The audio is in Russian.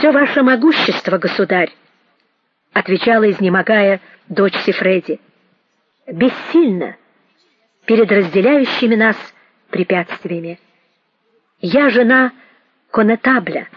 Все ваше могущество, государь, отвечала изнемогая дочь Сифреди. Бессильно перед разделяющими нас препятствиями. Я жена конетабля,